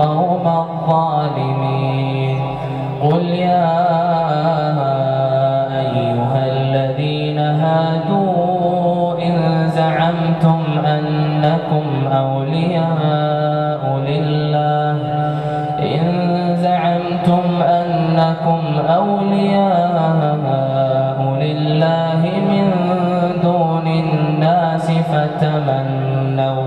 القوم الظالمين. قل يا أولياء لله. إن زعمتم أنكم أولياء لله من دون الناس فتمنوا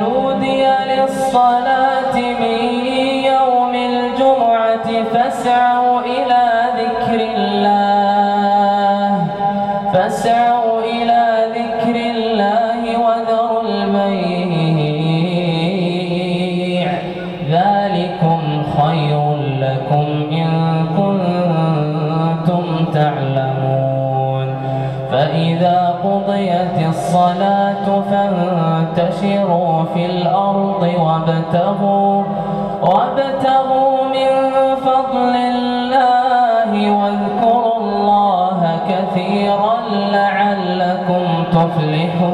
نودي للصلاة من يوم الجمعة فاسعوا إلى ذكر الله. فاسعوا إلى ذكر الله وذروا البيع ذلكم خير لكم إن كنتم فإذا قضيت الصلاة فانتشروا في الأرض وابتغوا وابتغوا من فضل الله واذكروا الله كثيرا لعلكم تفلحون